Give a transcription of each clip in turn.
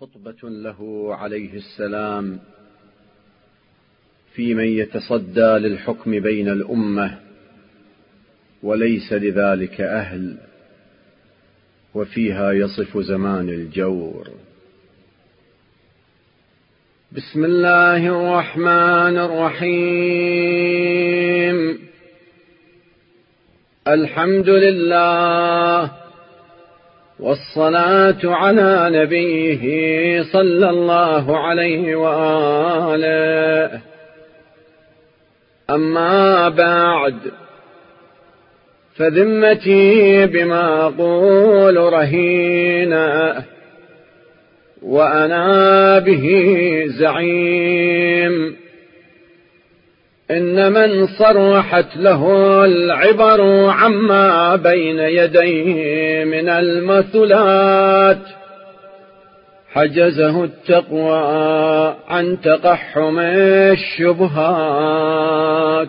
خطبة له عليه السلام في من يتصدى للحكم بين الأمة وليس لذلك أهل وفيها يصف زمان الجور. بسم الله الرحمن الرحيم. الحمد لله والصلاة على نبيه صلى الله عليه وآله. أما بعد فذمتي بما أقول رهينة وأنا به زعيم. إن من صرحت له العبر عما بين يديه من المثلات حجزه التقوى عن تقحم الشبهات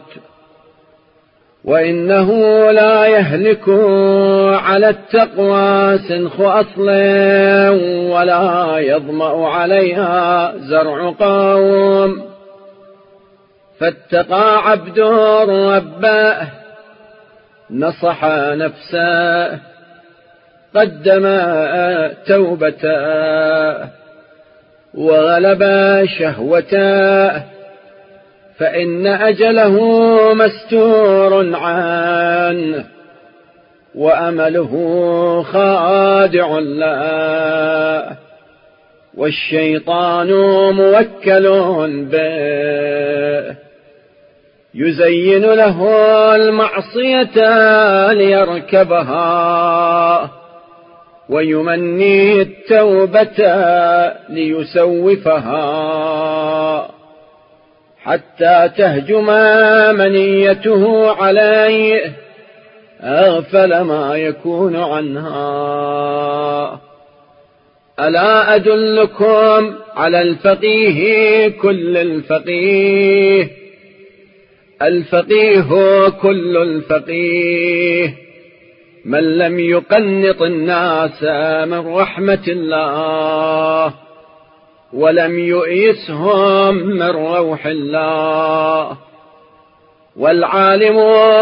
وإنه لا يهلك على التقوى سنخ أصل ولا يظمأ عليها زرع قوم فاتقى عبد ربه نصح نفسه قدم توبته وغلب شهوته فإن أجله مستور عنه وأمله خادع له والشيطان موكل به. يزين له المعصية ليركبها ويمني التوبة ليسوفها حتى تهجم منيته عليه أغفل ما يكون عنها. ألا أدلكم على الفقيه كل الفقيه؟ الفقيه كل الفقيه من لم يقنط الناس من رحمة الله ولم يؤيسهم من روح الله والعالم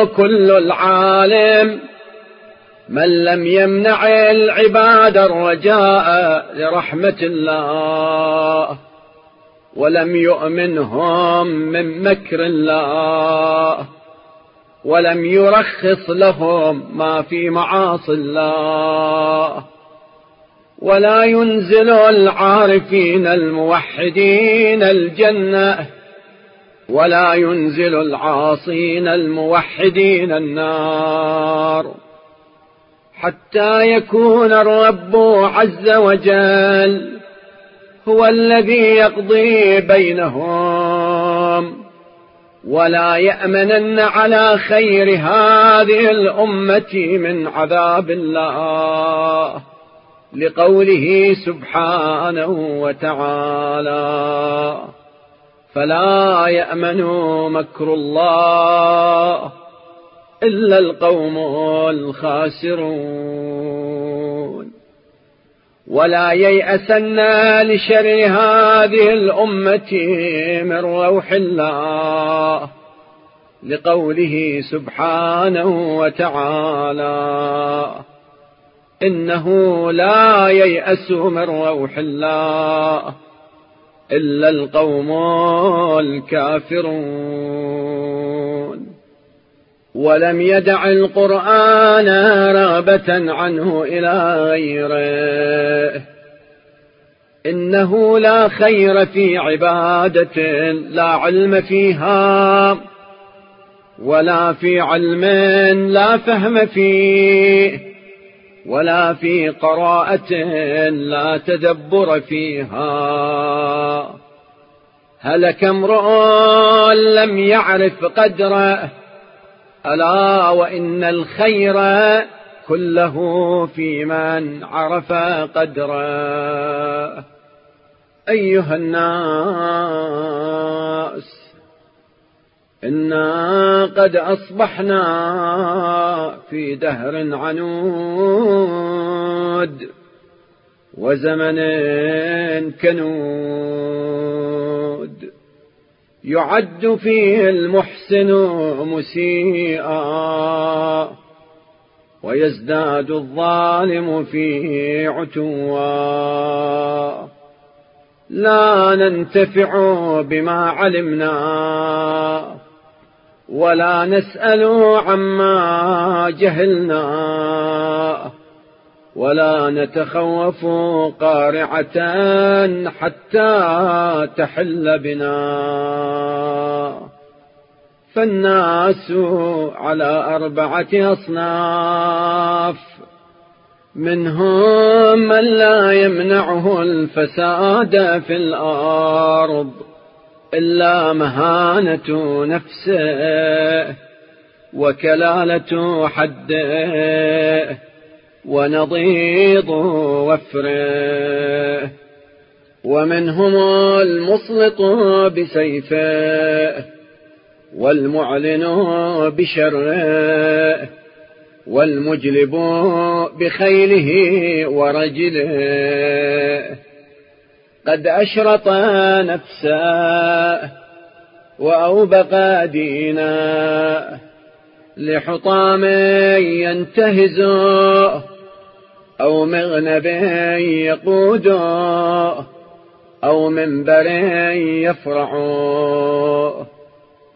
كل العالم من لم يمنع العباد الرجاء لرحمة الله ولم يؤمنهم من مكر الله ولم يرخص لهم ما في معاصي الله ولا ينزل العارفين الموحدين الجنة ولا ينزل العاصين الموحدين النار حتى يكون الرب عز وجل هو الذي يقضي بينهم. ولا يأمنن على خير هذه الأمة من عذاب الله. لقوله سبحانه وتعالى فلا يأمن مكر الله إلا القوم الخاسرون. ولا ييأسن لشر هذه الأمة من روح الله لقوله سبحانه وتعالى إنه لا ييأس من روح الله إلا القوم الكافرون. ولم يدع القرآن رغبة عنه إلى غيره. إنه لا خير في عبادة لا علم فيها ولا في علم لا فهم فيه ولا في قراءة لا تدبر فيها. هلك امرؤ لم يعرف قدره ألا وإن الخير كله في من عرف قدره. أيها الناس إنا قد أصبحنا في دهر عنود وزمن كنود. يعد فيه المحسن مسيئا ويزداد الظالم فيه عتوا. لا ننتفع بما علمنا ولا نسأل عما جهلنا. ولا نتخوف قارعة حتى تحل بنا. فالناس على أربعة أصناف منهم من لا يمنعه الفساد في الأرض إلا مهانة نفسه وكلالة حده. ونضيض وفره ومنهم المسلط بسيفه والمعلن بشره والمجلب بخيله ورجله. قد أشرط نفسه وأوبق دينه لحطام ينتهز أو مغنب يقود أو منبر يفرع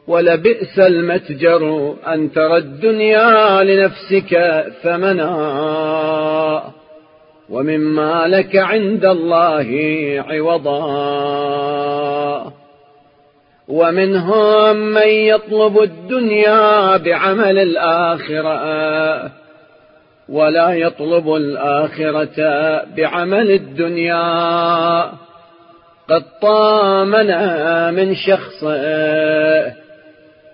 ولبئس المتجر أن ترى الدنيا لنفسك ثمنا. ومما لك عند الله عوضا. ومنهم من يطلب الدنيا بعمل الآخرة. ولا يطلب الآخرة بعمل الدنيا. قد طامنا من شخصه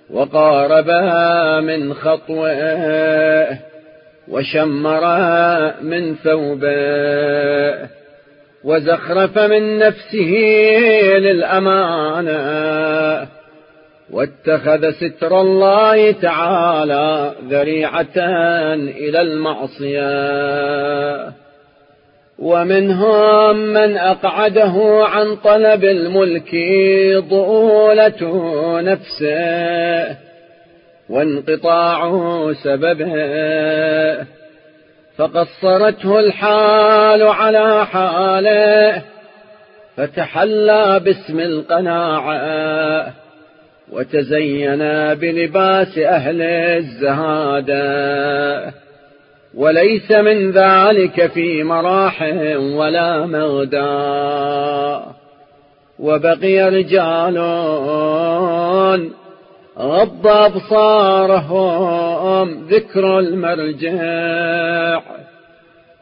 وقاربا من خطوه وشمرا من ثوبه وزخرف من نفسه للأمانة. واتخذ ستر الله تعالى ذريعة إلى المعصية. ومنهم من أقعده عن طلب الملك ضؤولة نفسه وانقطاع سببه. فقصرته الحال على حاله فتحلى باسم القناعة. وتزين بلباس أهل الزهادة وليس من ذلك في مراح ولا مغدى. وبقي رجال غض أبصارهم ذكر المرجع.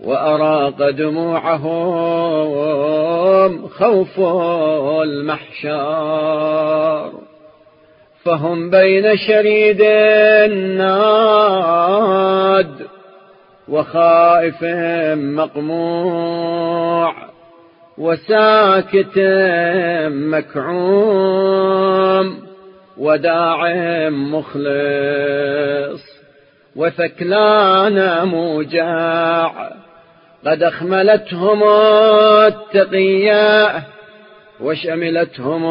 وأراق دموعهم خوف المحشار. فهم بين شريد الناد وخائف مقموع وساكت مكعوم وداع مخلص وثكلان موجاع قد أخملتهم التقية وشملتهم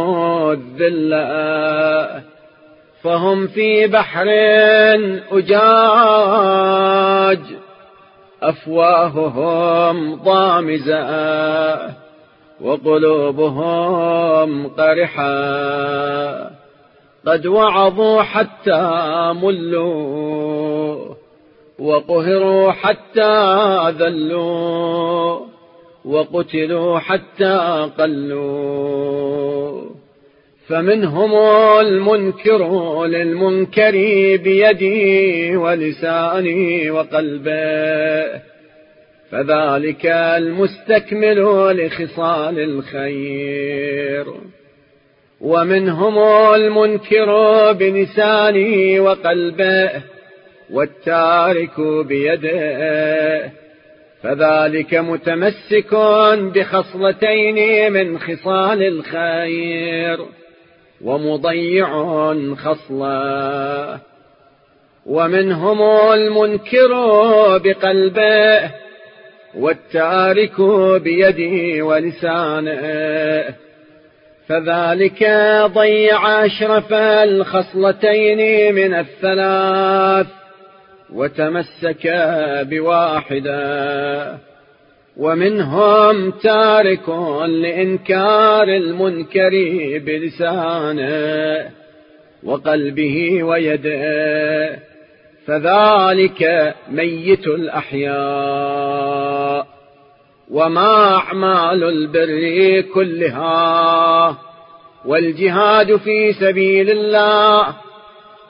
الذلة فهم في بحر أجاج. أفواههم ضامزة وقلوبهم قرحة. قد وعظوا حتى ملوا وقهروا حتى ذلوا وقتلوا حتى قلوا. فمنهم المنكر للمنكر بيدي ولساني وقلبه فذلك المستكمل لخصال الخير. ومنهم المنكر بلسانه وقلبه والتارك بيده فذلك متمسك بخصلتين من خصال الخير. ومضيع خصله ومنهم المنكر بقلبه والتارك بيده ولسانه. فذلك ضيع أشرف الخصلتين من الثلاث وتمسك بواحدة. ومنهم تارك لإنكار المنكر بلسانه وقلبه ويده فذلك ميت الأحياء وما أعمال البر كلها والجهاد في سبيل الله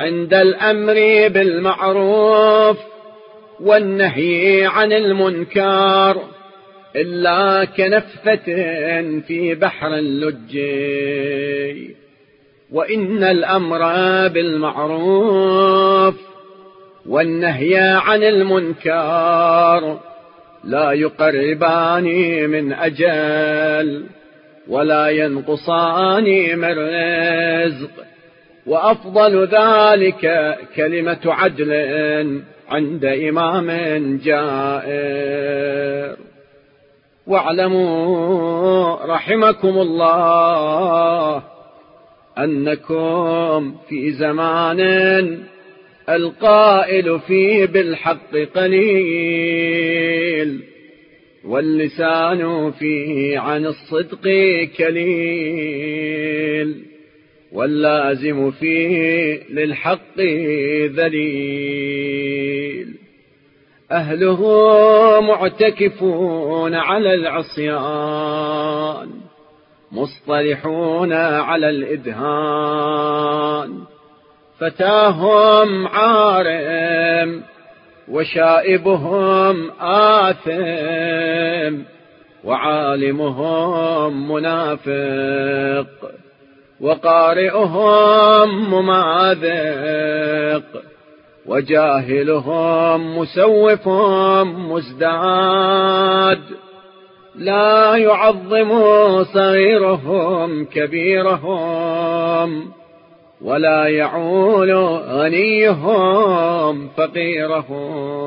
عند الأمر بالمعروف والنهي عن المنكر إلا كنفة في بحر اللج. وإن الأمر بالمعروف والنهي عن المنكر لا يقربان من أجل ولا ينقصان من رزق. وأفضل ذلك كلمة عدل عند إمام جائر. واعلموا رحمكم الله أنكم في زمان القائل فيه بالحق قليل واللسان فيه عن الصدق كليل واللازم فيه للحق ذليل أهله معتكفون على العصيان مصطلحون على الإدهان. فتاهم عارم وشائبهم آثم وعالمهم منافق وقارئهم مماذق وجاهلهم مسوف مزداد. لا يعظم صغيرهم كبيرهم ولا يعول غنيهم فقيرهم.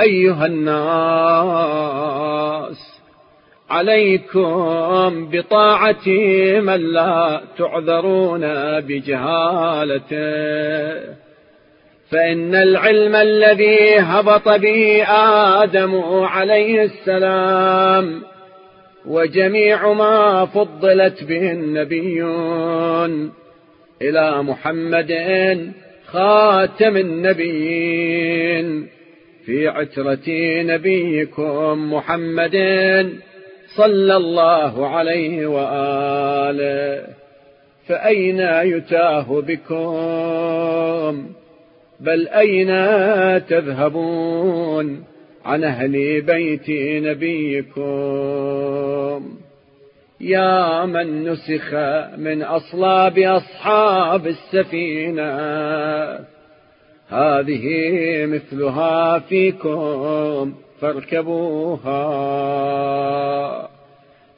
أيها الناس عليكم بطاعة من لا تعذرون بجهالته. فإن العلم الذي هبط به آدم عليه السلام وجميع ما فضلت به النبيون إلى محمد خاتم النبيين. في عترة نبيكم محمد صلى الله عليه وآله. فأين يتاه بكم؟ بل أين تذهبون عن أهل بيت نبيكم؟ يا من نسخ من أصلاب أصحاب السفينة هذه مثلها فيكم. فاركبوها.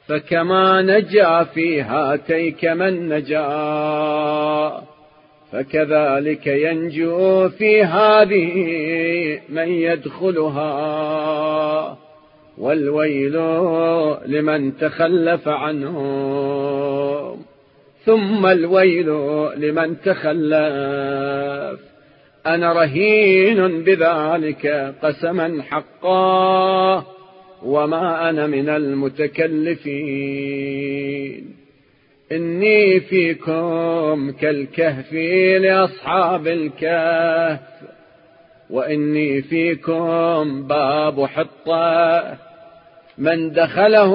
فكما نجا في هاتيك من نجا. فكذلك ينجو في هذه من يدخلها. والويل لمن تخلف عنهم ثم الويل لمن تخلف أنا رهين بذلك قسما حقا وما أنا من المتكلفين. إني فيكم كالكهف لأصحاب الكهف وإني فيكم باب حطة. من دخله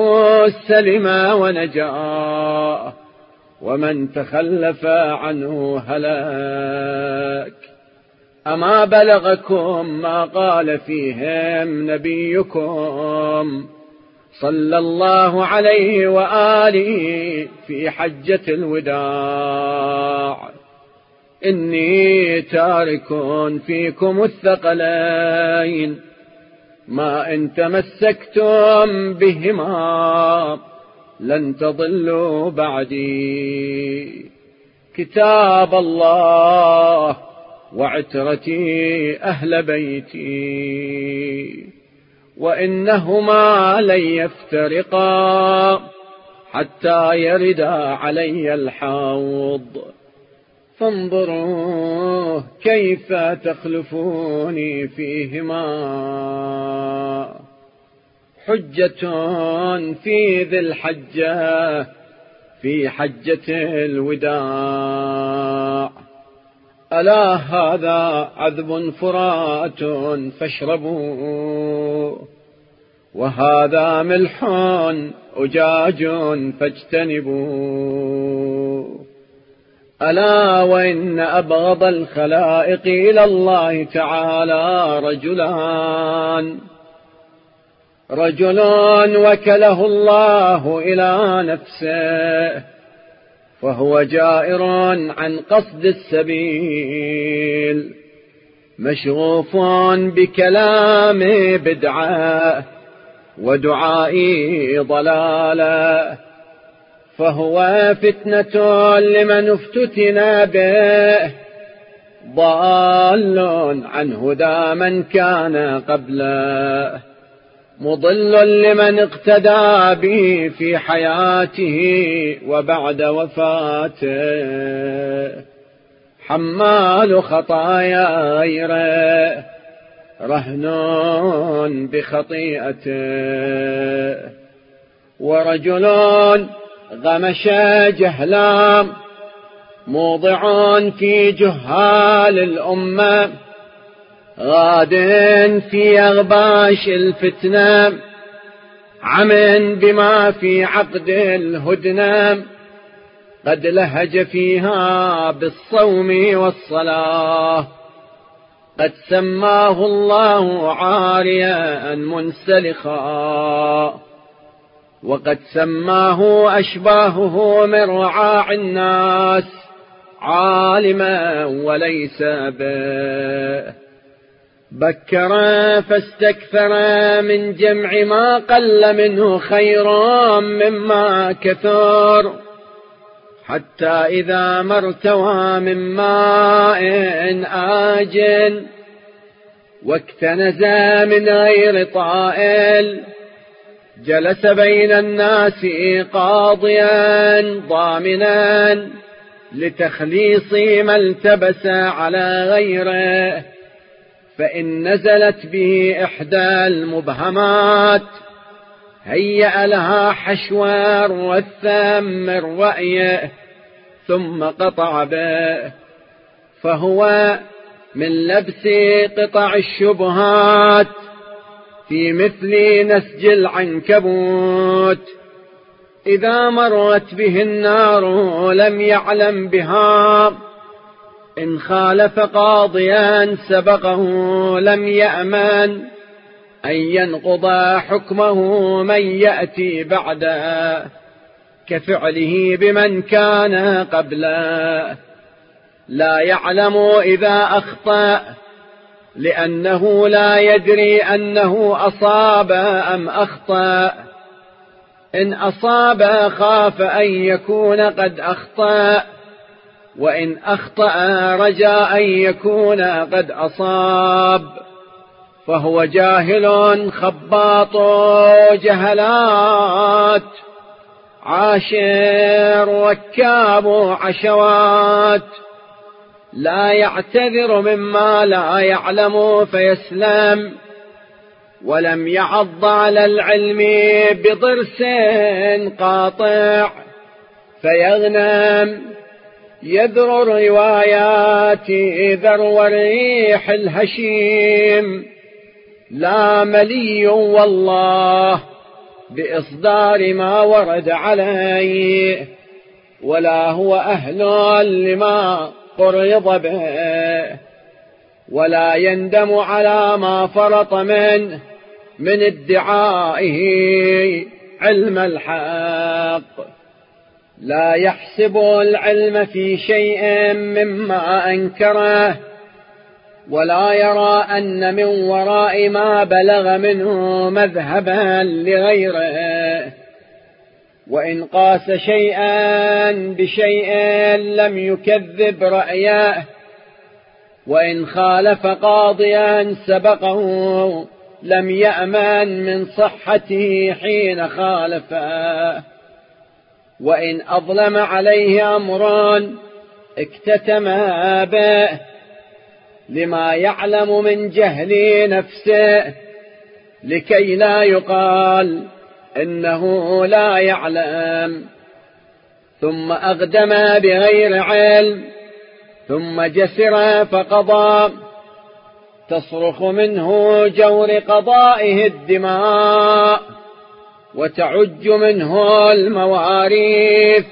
سلم ونجا ومن تخلف عنه هلاك أما بلغكم ما قال فيهم نبيكم صلى الله عليه وآله في حجة الوداع. إني تارك فيكم الثقلين ما إن تمسكتم بهما لن تضلوا بعدي. كتاب الله وعترتي أهل بيتي وإنهما لن يفترقا حتى يردا علي الحوض. فانظروا كيف تخلفوني فيهما. حجة في ذي الحجة في حجة الوداع. ألا هذا عذب فرات فاشربوا. وهذا ملح أجاج فاجتنبوا. ألا وإن أبغض الخلائق إلى الله تعالى رجلان. رجل وكله الله إلى نفسه. فهو جائر عن قصد السبيل مشغوف بكلام بدعة ودعائي ضلالا فهو فتنة لمن افتتنا به ضال عن هدى من كان قبله. مضل لمن اقتدى به في حياته وبعد وفاته. حمال خطايا غيره رهن بخطيئته. ورجل غمش جهلام موضع في جهال الأمة. غاد في أغباش الفتنة عمن بما في عقد الهدنة. قد لهج فيها بالصوم والصلاة. قد سماه الله عاريا منسلخا. وقد سماه أشباهه من رعاع الناس عالما وليس به بكر فاستكثر من جمع ما قل منه خيرا مما كثر حتى إذا ما ارتوى من ماء آج واكتنز من غير طائل جلس بين الناس قاضيا ضامنا لتخليص ما التبس على غيره فإن نزلت به إحدى المبهمات هيأ لها حشوار والثام من رأيه ثم قطع به فهو من لبس قطع الشبهات في مثل نسج العنكبوت. إذا مرت به النار لم يعلم بها إن خالف قاضيا سبقه لم يأمن أن ينقض حكمه من يأتي بعده كفعله بمن كان قبله لا يعلم إذا أخطأ لأنه لا يدري أنه أصاب أم أخطأ. إن أصاب خاف أن يكون قد أخطأ. وإن أخطأ رجاء يكون قد أصاب فهو جاهل خباط جهلات عاشر وكاب عشوات. لا يعتذر مما لا يعلم فيسلم ولم يعض على العلم بضرس قاطع فيغنم. يذر الروايات ذرو ريح الهشيم. لا ملي والله بإصدار ما ورد عليه ولا هو أهل لما قرض به ولا يندم على ما فرط منه من ادعائه علم الحق. لا يحسب العلم في شيء مما أنكره ولا يرى أن من وراء ما بلغ منه مذهبا لغيره. وإن قاس شيئا بشيء لم يكذب رأيه وإن خالف قاضيا سبقه لم يأمن من صحته حين خالفه. وإن أظلم عليه أمر اكتتم به لما يعلم من جهل نفسه لكي لا يقال إنه لا يعلم. ثم أقدم بغير علم ثم جسر فقضى. تصرخ منه جور قضائه الدماء. وتعج منه المواريث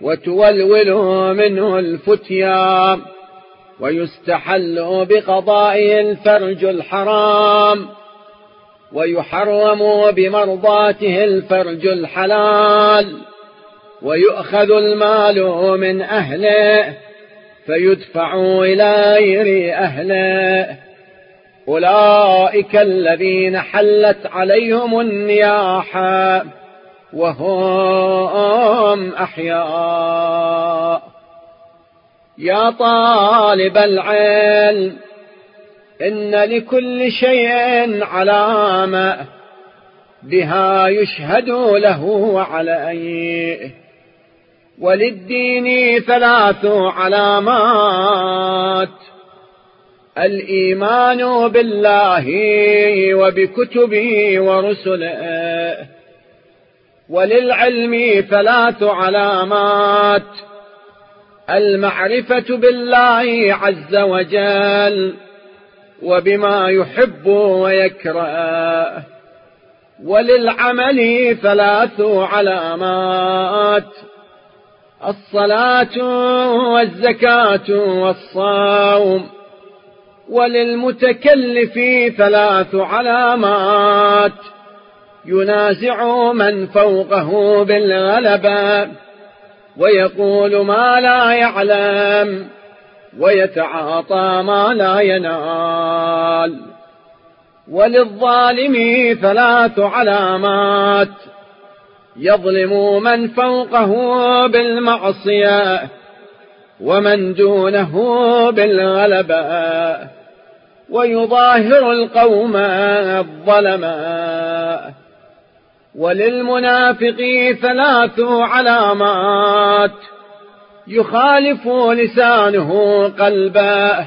وتولول منه الفتيا ويستحل بقضائه الفرج الحرام ويحرم بمرضاته الفرج الحلال ويؤخذ المال من أهله فيدفع إلى غير أهله أولئك الذين حلت عليهم النياحة وهم أحياء. يا طالب العلم إن لكل شيء علامة بها يشهد له عليه وللدين ثلاث علامات الإيمان بالله وبكتبه ورسله وللعلم ثلاث علامات المعرفة بالله عز وجل وبما يحب ويكره وللعمل ثلاث علامات الصلاة والزكاة والصوم. وللمتكلف ثلاث علامات. ينازع من فوقه بالغلبة ويقول ما لا يعلم ويتعاطى ما لا ينال. وللظالم ثلاث علامات. يظلم من فوقه بالمعصية ومن دونه بالغلبة ويظاهر القوم الظلماء وللمنافق ثلاث علامات. يخالف لسانه قلبه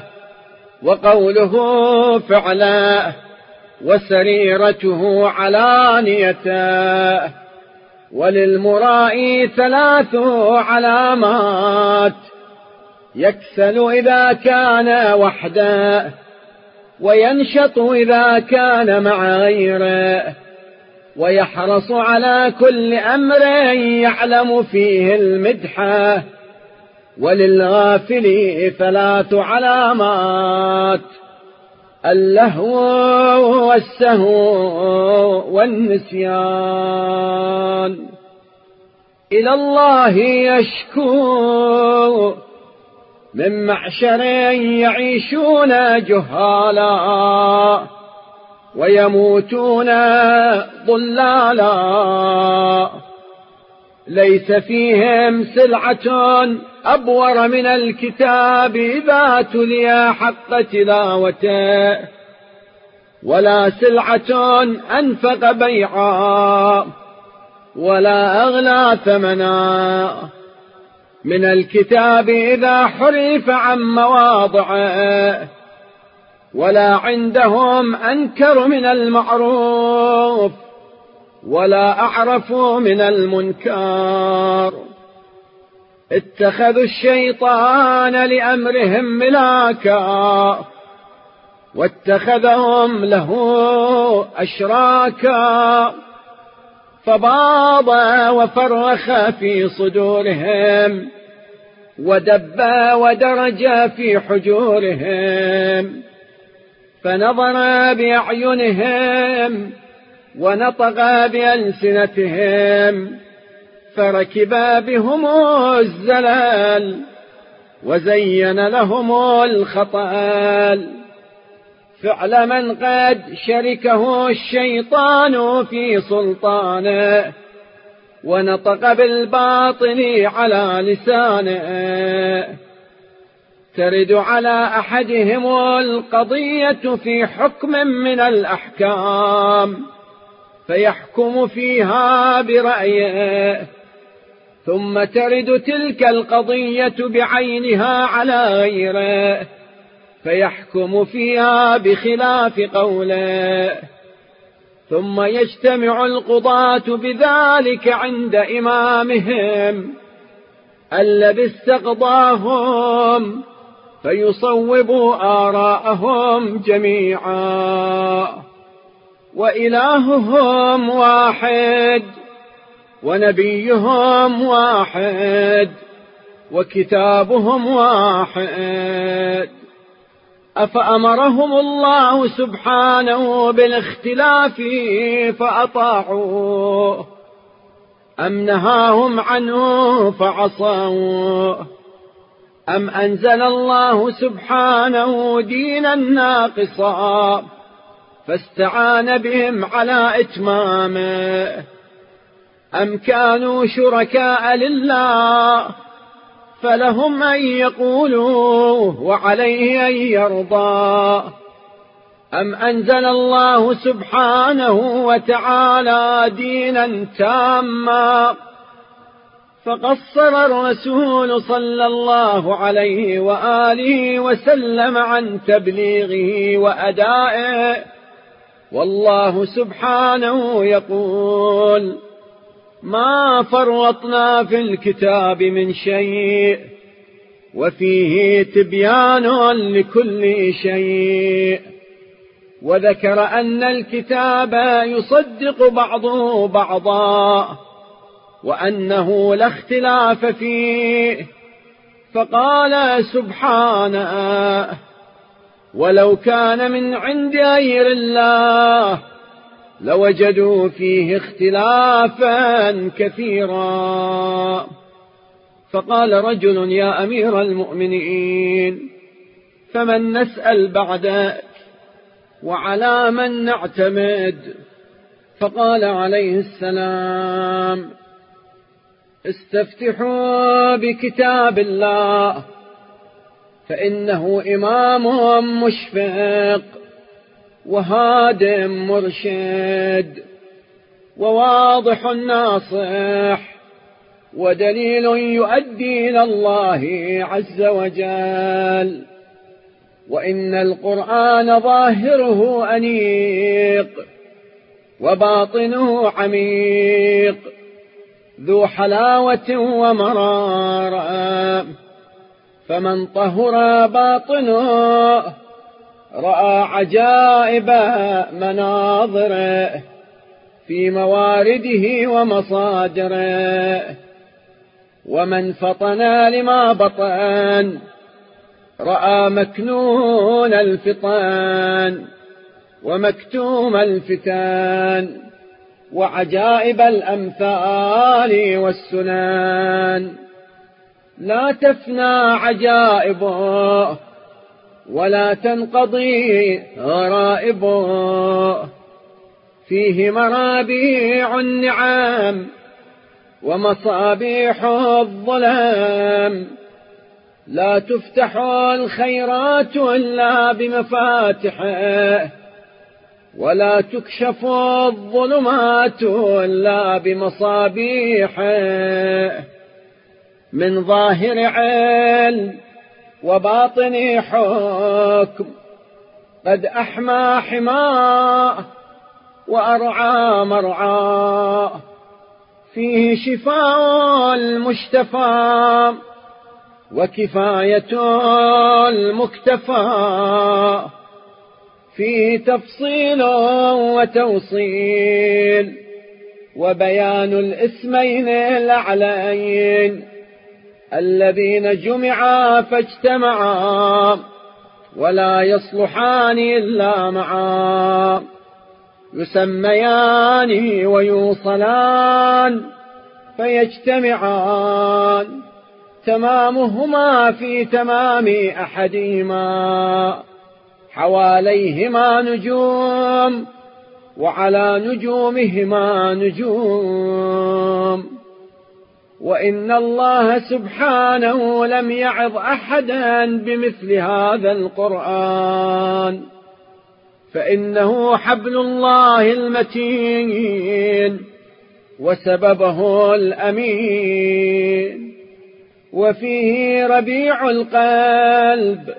وقوله فعلا. وسريرته علانيته وللمرائي ثلاث علامات. يكسل إذا كان وحده. وينشط إذا كان مع غيره ويحرص على كل أمر يعلم فيه المدحة وللغافل ثلاث علامات اللهو والسهو والنسيان. إلى الله يشكو. من معشر يعيشون جهالا ويموتون ضلالا. ليس فيهم سلعة أبور من الكتاب إذا تلي حق تلاوته ولا سلعة أنفق بيعا ولا أغلى ثمنا. من الكتاب إذا حرف عن مواضعه ولا عندهم أنكر من المعروف ولا أعرف من المنكر. اتخذوا الشيطان لأمرهم ملاكا واتخذهم له أشراكا. فباض وفرخ في صدورهم ودب ودرج في حجورهم. فنظر بأعينهم ونطق بألسنتهم فركبا بهم الزلال وزين لهم الخطال. فعل من قد شركه الشيطان في سلطانه ونطق بالباطل على لسانه ترد على أحدهم القضية في حكم من الأحكام فيحكم فيها برأيه ثم ترد تلك القضية بعينها على غيره فيحكم فيها بخلاف قوله. ثم يجتمع القضاة بذلك عند إمامهم الذي استقضاهم فيصوبوا آراءهم جميعا. وإلههم واحد ونبيهم واحد وكتابهم واحد. أفأمرهم الله سبحانه بالاختلاف فأطاعوه؟ أم نهاهم عنه فعصوه؟ أم أنزل الله سبحانه دينا ناقصا؟ فاستعان بهم على إتمامه. أم كانوا شركاء لله؟ فلهم أن يقولوا وعليه أن يرضى. أم أنزل الله سبحانه وتعالى دينا تاما؟ فقصر الرسول صلى الله عليه وآله وسلم عن تبليغه وأدائه. والله سبحانه يقول ما فرطنا في الكتاب من شيء وفيه تبيان لكل شيء. وذكر أن الكتاب يصدق بعضه بعضا وأنه لا اختلاف فيه. فقال سبحانه ولو كان من عند غير الله لوجدوا فيه اختلافا كثيرا. فقال رجل يا أمير المؤمنين فمن نسأل بعدك وعلى من نعتمد؟ فقال عليه السلام استفتحوا بكتاب الله فإنه إمام مشفق. وهادم مرشد وواضح ناصح ودليل يؤدي إلى الله عز وجل. وإن القرآن ظاهره أنيق وباطنه عميق ذو حلاوة ومرارة. فمن طهر باطنه رأى عجائب مناظره في موارده ومصادره ومن فطن لما بطن رأى مكنون الفطان ومكتوم الفتان وعجائب الأمثال والسنان لا تفنى عجائبه ولا تنقضي غرائبه فيه مرابيع النعام ومصابيح الظلام. لا تفتح الخيرات إلا بمفاتحه. ولا تكشف الظلمات إلا بمصابيحه. من ظاهر علم وباطني حكم. قد أحمى حماه وأرعى مرعاه فيه شفاء المشتفى وكفاية المكتفى. فيه تفصيل وتوصيل وبيان الاسمين الأعلين. الذين جمعا فاجتمعا ولا يصلحان إلا معا. يسميان ويوصلان فيجتمعان. تمامهما في تمام أحدهما. حواليهما نجوم وعلى نجومهما نجوم. وإن الله سبحانه لم يعظ أحدا بمثل هذا القرآن فإنه حبل الله المتين وسببه الأمين وفيه ربيع القلب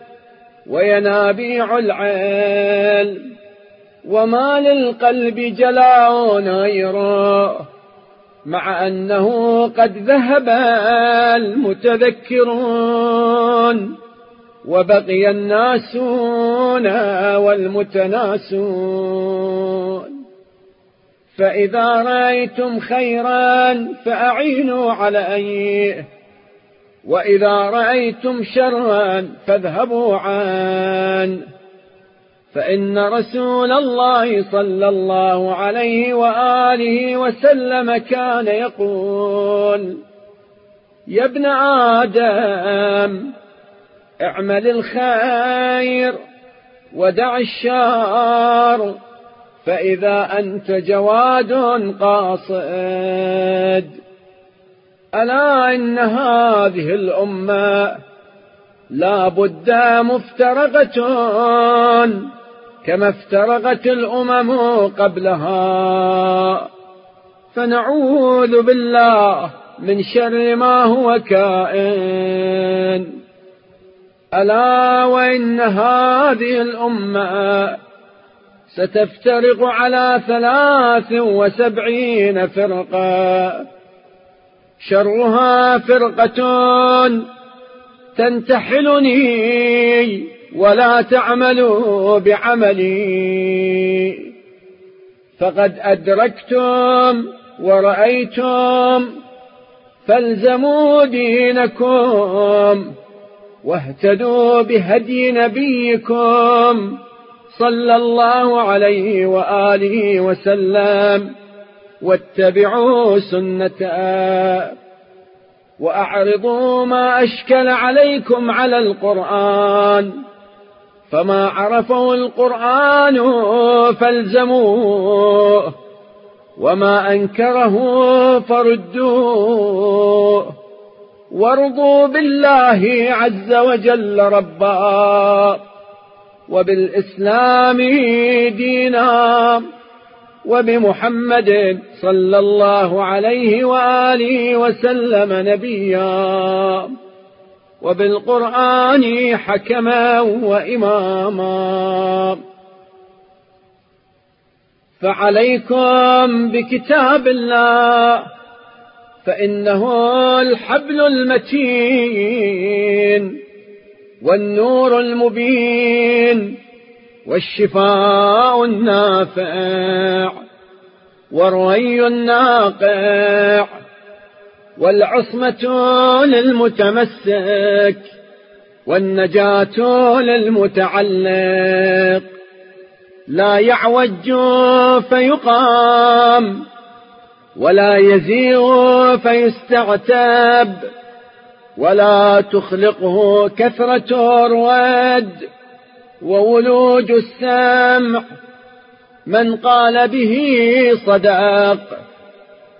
وينابيع العلم وما للقلب جلاء غيره مع أنه قد ذهب المتذكرون وبقي الناسون والمتناسون. فإذا رأيتم خيرا فأعينوا عليه وإذا رأيتم شرا فاذهبوا عنه. فإن رسول الله صلى الله عليه وآله وسلم كان يقول يا ابن آدم اعمل الخير ودع الشر فإذا أنت جواد قاصد. ألا إن هذه الأمة لا بد مفترقة. كما افترقت الأمم قبلها. فنعوذ بالله من شر ما هو كائن. ألا وإن هذه الأمة ستفترق على ثلاث وسبعين فرقة. شرها فرقة تنتحلني. ولا تعملوا بعملي. فقد أدركتم ورأيتم فالزموا دينكم واهتدوا بهدي نبيكم صلى الله عليه وآله وسلم واتبعوا سنته وأعرضوا ما أشكل عليكم على القرآن. فما عرفه القرآن فالزموه وما أنكره فردوه. وارضوا بالله عز وجل ربا وبالإسلام دينا وبمحمد صلى الله عليه وآله وسلم نبيا. وبالقرآن حكما وإماما. فعليكم بكتاب الله فإنه الحبل المتين والنور المبين والشفاء النافع والري الناقع. والعصمة للمتمسك والنجاة للمتعلق لا يعوج فيقام ولا يزيغ فيستعتب ولا تخلقه كثرة الرد وولوج السمع من قال به صدق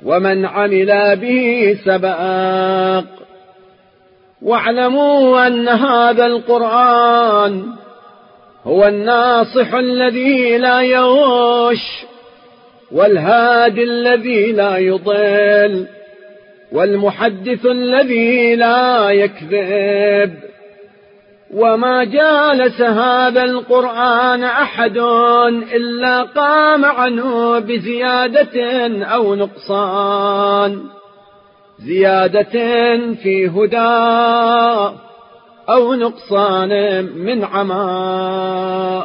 ومن عمل به سباق. واعلموا أن هذا القرآن هو الناصح الذي لا يغش والهادي الذي لا يضل والمحدث الذي لا يكذب. وما جالس هذا القرآن أحد إلا قام عنه بزيادة أو نقصان زيادة في هدى أو نقصان من عمى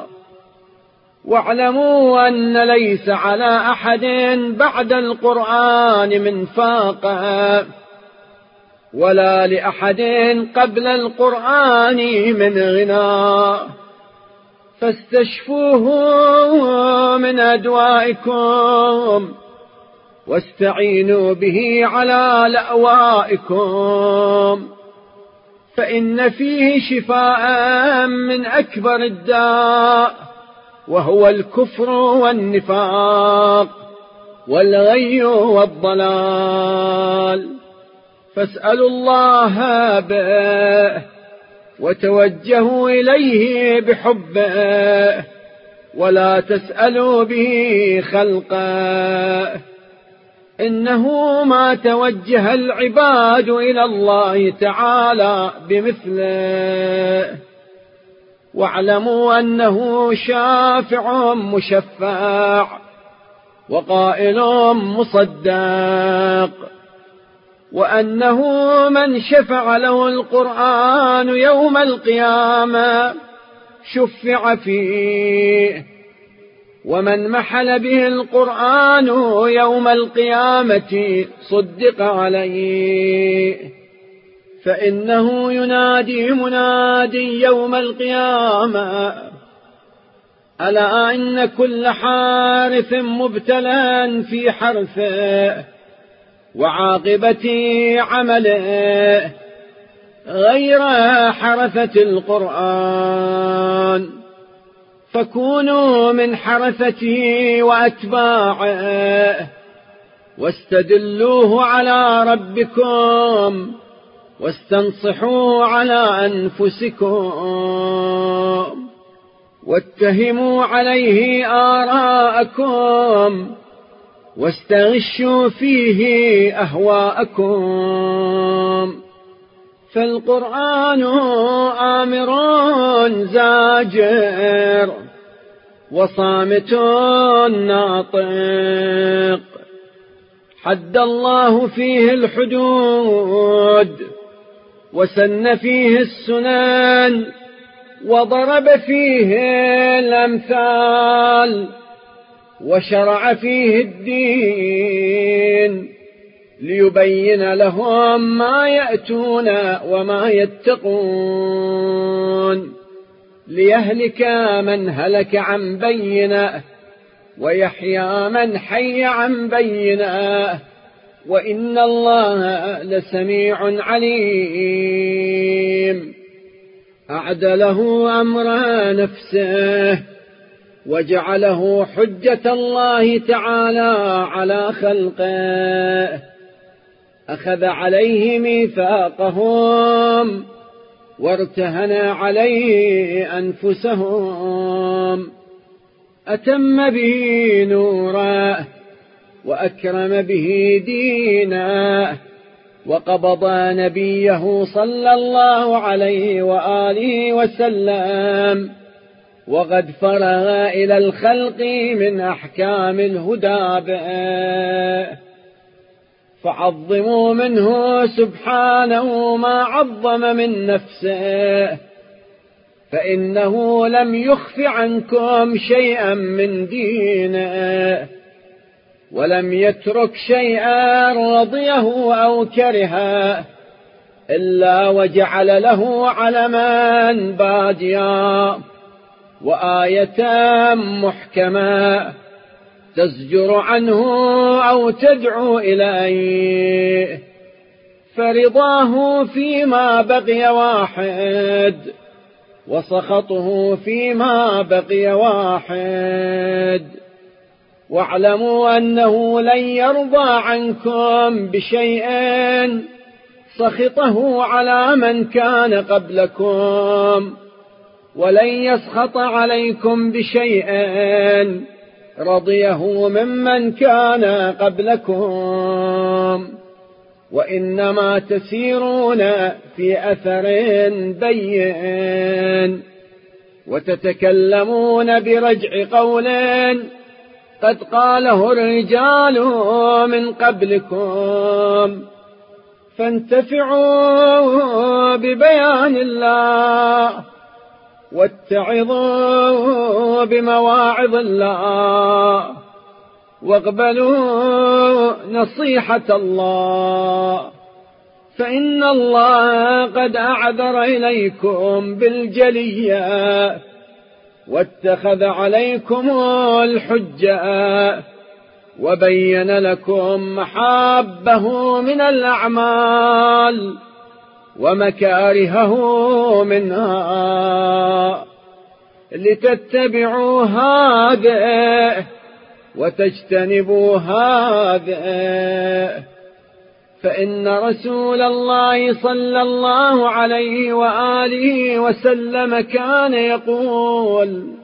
واعلموا أن ليس على أحد بعد القرآن من فاقه ولا لأحد قبل القرآن من غنى. فاستشفوه من أدوائكم واستعينوا به على لأوائكم. فإن فيه شفاء من أكبر الداء وهو الكفر والنفاق والغي والضلال. فاسألوا الله به وتوجهوا إليه بحبه ولا تسألوا به خلقه. إنه ما توجه العباد إلى الله تعالى بمثله. واعلموا أنه شافع مشفع وقائل مصدق. وأنه من شفع له القرآن يوم القيامة شفع فيه. ومن محل به القرآن يوم القيامة صدق عليه. فإنه ينادي منادي يوم القيامة ألا إن كل حارث مبتلى في حرثه؟ وعاقبة عمله غير حرثة القرآن. فكونوا من حرثته وأتباعه واستدلوه على ربكم واستنصحوا على أنفسكم واتهموا عليه آراءكم. واستغشوا فيه أهواءكم. فالقرآن آمر زاجر وصامت ناطق. حد الله فيه الحدود وسن فيه السنن وضرب فيه الأمثال. وشرع فيه الدين ليبين لهم ما يأتون وما يتقون. ليهلك من هلك عن بينة ويحيى من حي عن بينة. وإن الله لسميع عليم. أعدله أمر نفسه. وجعله حجة الله تعالى على خلقه. أخذ عليه ميثاقهم وارتهن عليه أنفسهم. أتم به نورا وأكرم به دينا وقبض نبيه صلى الله عليه وآله وسلم. وقد فرغ إلى الخلق من أحكام الهدى بأه فعظموا منه سبحانه ما عظم من نفسه. فإنه لم يخف عنكم شيئا من دينه. ولم يترك شيئا رضيه أو كرهه. إلا وجعل له علما باديا. وآية محكما تزجر عنه أو تدعو إليه فرضاه فيما بقي واحد وسخطه فيما بقي واحد. واعلموا أنه لن يرضى عنكم بشيء سخطه على من كان قبلكم. ولن يسخط عليكم بشيء. رضيه ممن كان قبلكم. وإنما تسيرون في أثر بين. وتتكلمون برجع قول. قد قاله الرجال من قبلكم. فانتفعوا ببيان الله. واتعظوا بمواعظ الله واقبلوا نصيحة الله. فإن الله قد أعذر إليكم بالجلية واتخذ عليكم الحجة وبين لكم محابه من الأعمال. ومكارهه منها لتتبعوا هذه وتجتنبوا هذه فإن رسول الله صلى الله عليه وآله وسلم كان يقول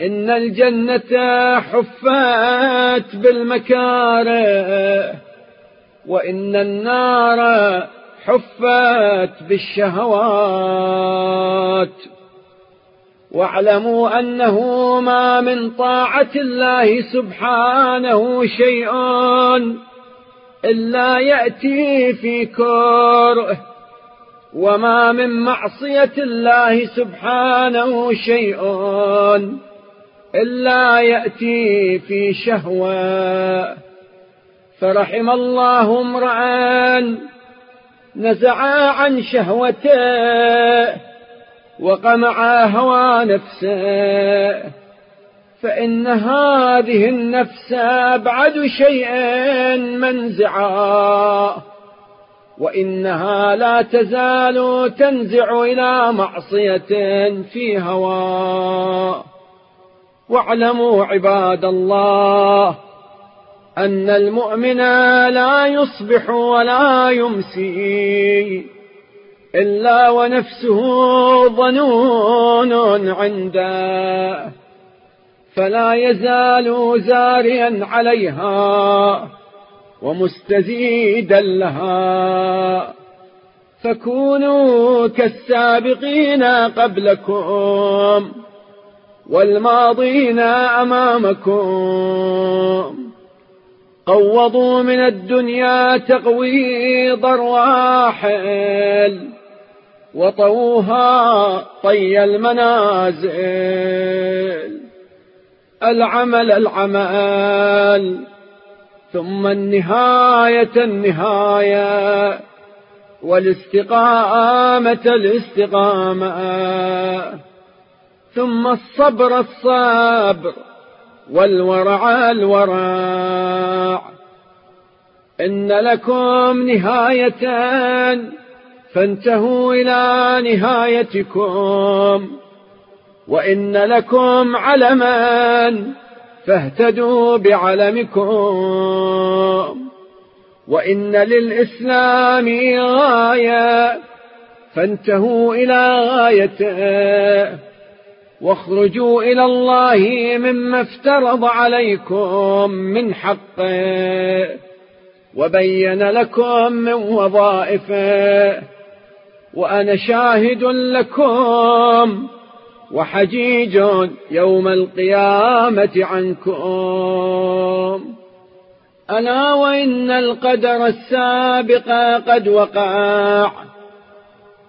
إن الجنة حفات بالمكاره وإن النار حفت بالشهوات. واعلموا أنه ما من طاعة الله سبحانه شيء إلا يأتي في كره وما من معصية الله سبحانه شيء إلا يأتي في شهوة. فرحم الله امرأ نزع عن شهوته وقمع هوى نفسه فإن هذه النفس أبعد شيء منزعا وإنها لا تزال تنزع إلى معصية في هوى. واعلموا عباد الله أن المؤمن لا يصبح ولا يمسي إلا ونفسه ظنون عنده فلا يزال زاريا عليها ومستزيدا لها. فكونوا كالسابقين قبلكم والماضين أمامكم. قوضوا من الدنيا تقويض الراحل وطوها طي المنازل. العمل العمل ثم النهاية النهاية والاستقامة الاستقامة. ثم الصبر الصبر والورع الورع. إن لكم نهاية فانتهوا إلى نهايتكم. وإن لكم علما فاهتدوا بعلمكم. وإن للإسلام غاية فانتهوا إلى غايته. واخرجوا إلى الله مما افترض عليكم من حقه وبين لكم من وظائفه وأنا شاهد لكم وحجيج يوم القيامة عنكم. ألا وإن القدر السابق قد وقع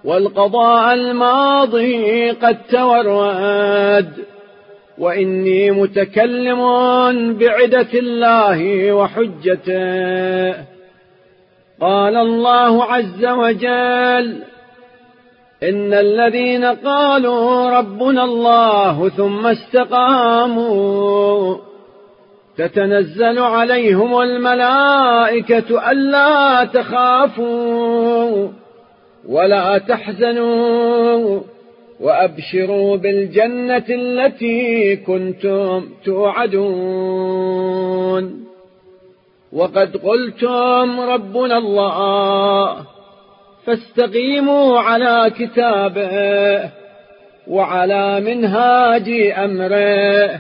والقضاء الماضي قد تورد. وإني متكلم بعدة الله وحجته. قال الله عز وجل إن الذين قالوا ربنا الله ثم استقاموا تتنزل عليهم الملائكة ألا تخافوا. ولا تحزنوا وأبشروا بالجنة التي كنتم توعدون. وقد قلتم ربنا الله فاستقيموا على كتابه وعلى منهاج أمره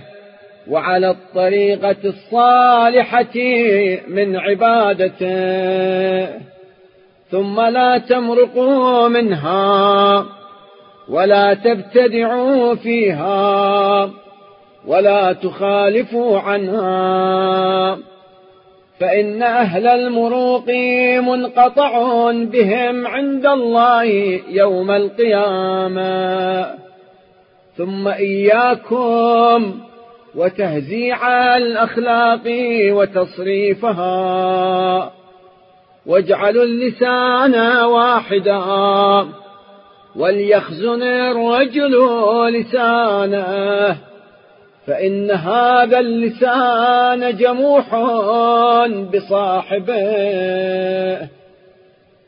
وعلى الطريقة الصالحة من عبادته. ثم لا تمرقوا منها ولا تبتدعوا فيها ولا تخالفوا عنها فإن أهل المروق منقطع بهم عند الله يوم القيامة. ثم إياكم وتهزيع الأخلاق وتصريفها. واجعلوا اللسان واحدا. وليخزن الرجل لسانه فإن هذا اللسان جموح بصاحبه.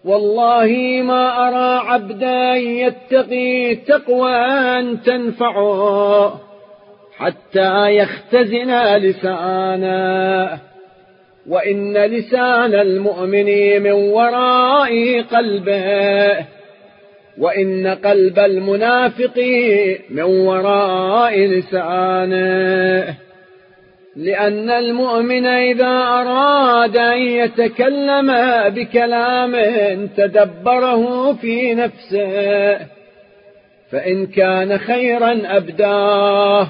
والله ما أرى عبدا يتقي تقوى تنفعه حتى يختزن لسانه. وإن لسان المؤمن من وراء قلبه وإن قلب المنافق من وراء لسانه. لأن المؤمن إذا أراد أن يتكلم بكلام تدبره في نفسه فإن كان خيرا أبداه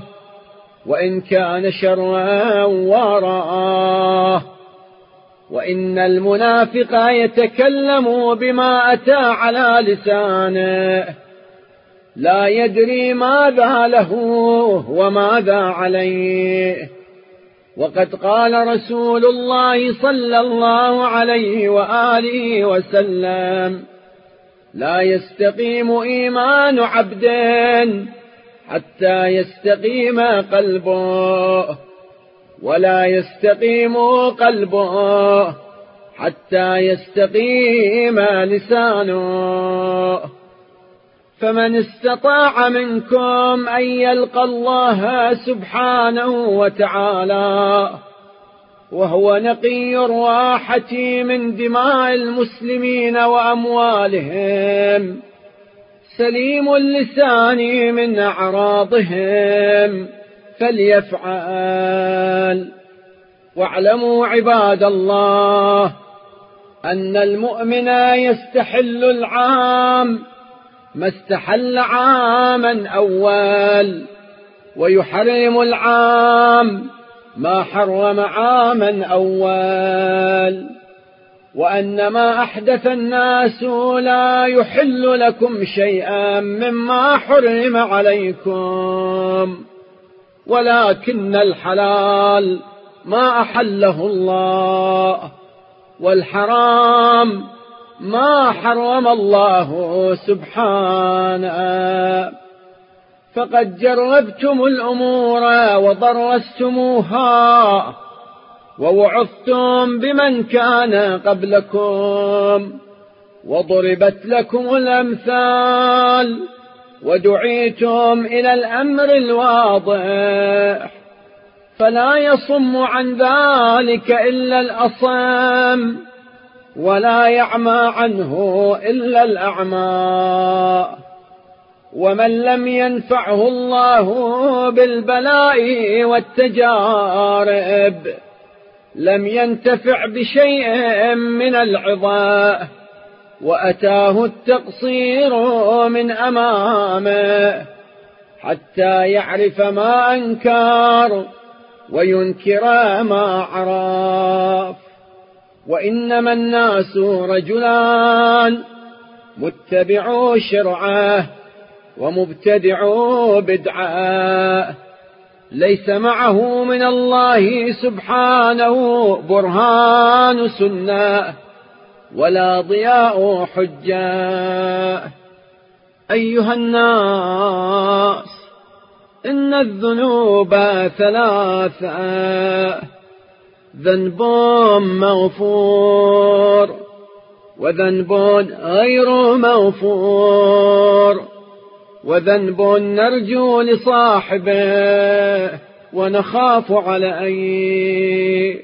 وإن كان شرا وراه وإن المنافق يتكلم بما أتى على لسانه لا يدري ماذا له وماذا عليه. وقد قال رسول الله صلى الله عليه وآله وسلم لا يستقيم إيمان عبد حتى يستقيم قلبه. ولا يستقيم قلبه حتى يستقيم لسانه. فمن استطاع منكم أن يلقى الله سبحانه وتعالى وهو نقي الراحة من دماء المسلمين وأموالهم سليم اللسان من أعراضهم. فليفعل. واعلموا عباد الله أن المؤمن يستحل العام ما استحل عاما أول ويحرم العام ما حرم عاما أول. وأن ما أحدث الناس لا يحل لكم شيئا مما حرم عليكم. ولكن الحلال ما أحله الله والحرام ما حرم الله سبحانه. فقد جربتم الأمور وضرستموها ووعظتم بمن كان قبلكم وضربت لكم الأمثال ودعيتم إلى الأمر الواضح فلا يصم عن ذلك إلا الأصم ولا يعمى عنه إلا الأعمى. ومن لم ينفعه الله بالبلاء والتجارب لم ينتفع بشيء من العظاء وأتاه التقصير من أمامه حتى يعرف ما أنكر وينكر ما عرف. وإنما الناس رجلان متبعو شرعه ومبتدعو بدعه ليس معه من الله سبحانه برهان سنة. ولا ضياء حجة أيها الناس إن الذنوب ثلاثة. ذنب مغفور وذنب غير مغفور وذنب نرجو لصاحبه ونخاف عليه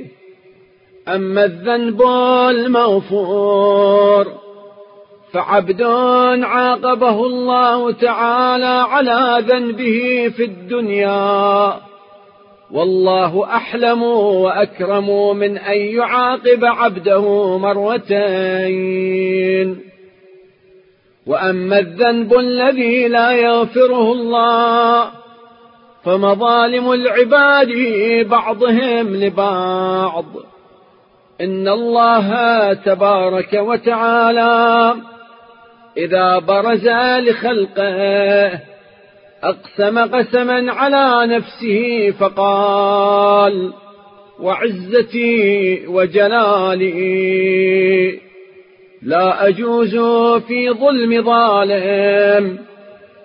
أما الذنب المغفور فعبد عاقبه الله تعالى على ذنبه في الدنيا والله أحلم وأكرم من أن يعاقب عبده مرتين. وأما الذنب الذي لا يغفره الله فمظالم العباد بعضهم لبعض. إن الله تبارك وتعالى إذا برز لخلقه أقسم قسما على نفسه فقال وعزتي وجلالي لا أجوز في ظلم ظالم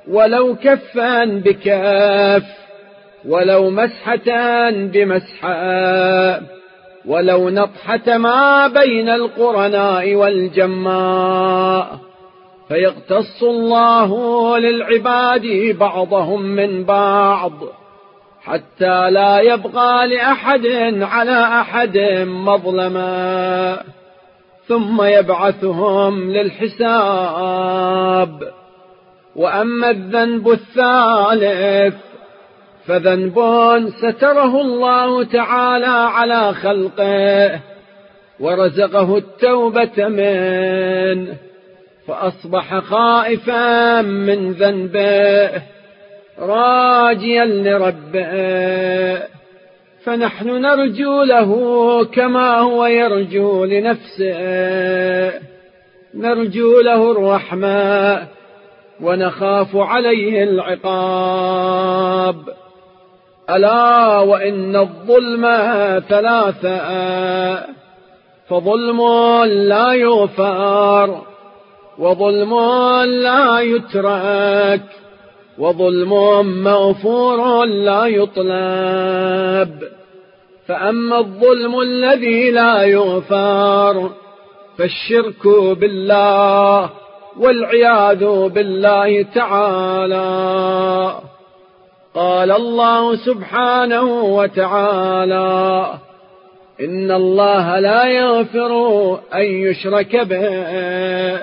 ولو كفا بكف ولو مسحة بمسحة ولو نطحة ما بين القرناء والجماء فيقتص الله للعباد بعضهم من بعض حتى لا يبقى لأحد على أحد مظلما ثم يبعثهم للحساب. وأما الذنب الثالث فذنب ستره الله تعالى على خلقه ورزقه التوبة منه فأصبح خائفا من ذنبه راجيا لربه فنحن نرجو له كما هو يرجو لنفسه نرجو له الرحمة ونخاف عليه العقاب ألا وإن الظلم ثلاثة فظلم لا يغفر وظلم لا يترك وظلم مغفور لا يطلب. فأما الظلم الذي لا يغفر فالشرك بالله والعياذ بالله تعالى. قال الله سبحانه وتعالى إن الله لا يغفر أن يشرك به.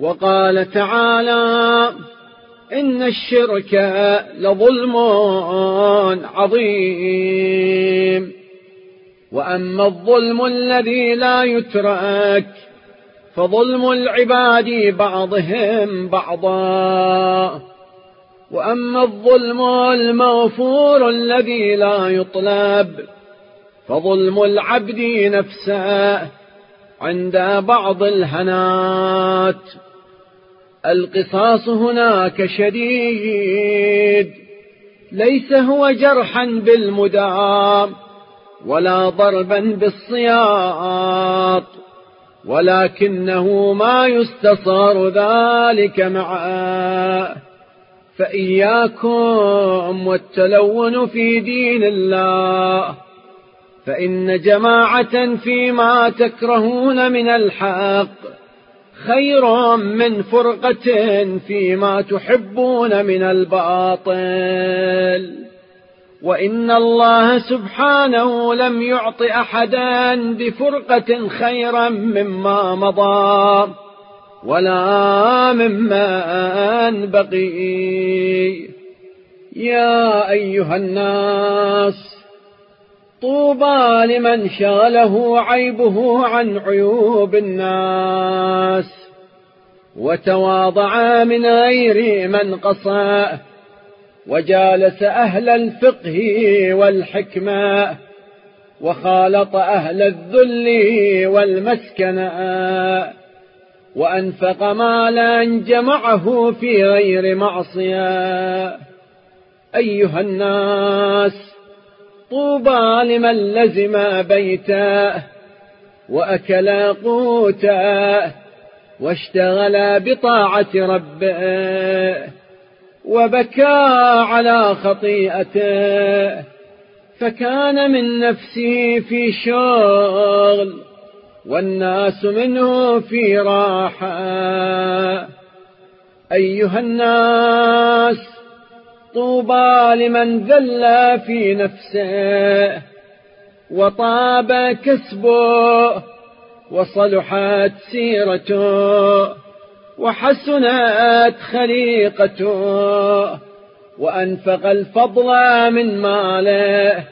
وقال تعالى إن الشرك لظلم عظيم. وأما الظلم الذي لا يترك فظلم العباد بعضهم بعضا. وأما الظلم المغفور الذي لا يطلب فظلم العبد نفسه عند بعض الهنات. القصاص هناك شديد ليس هو جرحا بالمدام ولا ضربا بالصياط ولكنه ما يستصار ذلك معه. فإياكم والتلون في دين الله فإن جماعة فيما تكرهون من الحق خير من فرقة فيما تحبون من الباطل. وإن الله سبحانه لم يعط أحدا بفرقة خيرا مما مضى. ولا ممن بقي يا أيها الناس طوبى لمن شغله عيبه عن عيوب الناس وتواضع من غير من قصى وجالس أهل الفقه والحكمة وخالط أهل الذل والمسكنة. وأنفق مالا جمعه في غير معصية. أيها الناس طوبى لمن لزم بيته وأكل قوته واشتغل بطاعة ربه وبكى على خطيئته. فكان من نفسه في شغل. والناس منه في راحة. أيها الناس طوبى لمن ذل في نفسه وطاب كسبه وصلحت سيرته وحسنت خليقته وأنفق الفضل من ماله.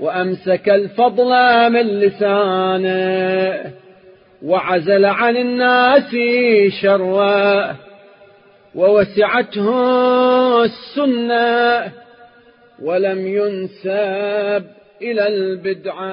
وأمسك الفضل من لسانه وعزل عن الناس شروه ووسعته السنة ولم ينسب إلى البدعة.